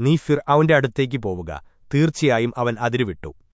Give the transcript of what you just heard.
നീ ഫിർ അവന്റെ അടുത്തേക്ക് പോവുക. തീർച്ചയായും അവൻ അതിരുവിട്ടു.